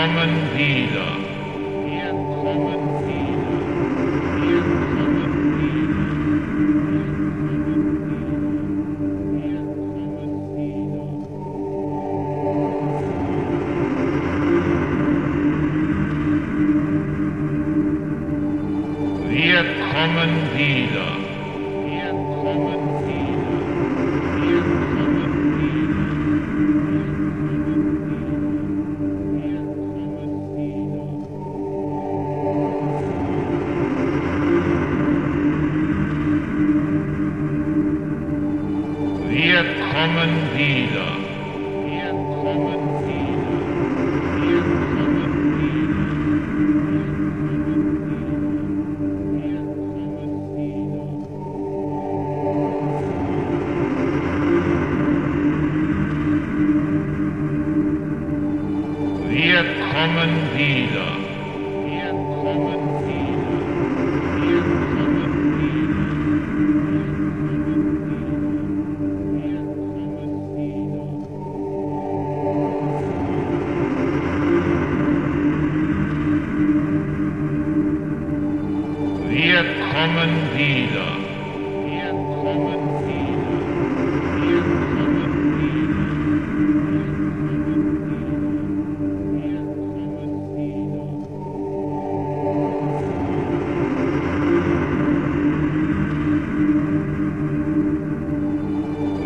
kommen wieder. Wir kommen wieder. Wir kommen wieder. Wir kommen wieder. Wir kommen wieder. Kommen wieder. Wir kommen wieder. Wir kommen wieder. Wir kommen wieder. Wir kommen wieder. Wir kommen wieder. Wir kommen wieder.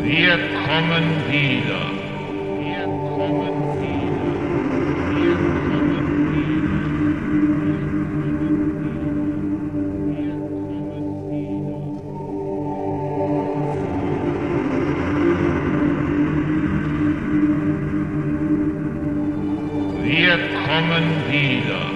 Wir kommen wieder. Wir kommen wieder. kommen wieder.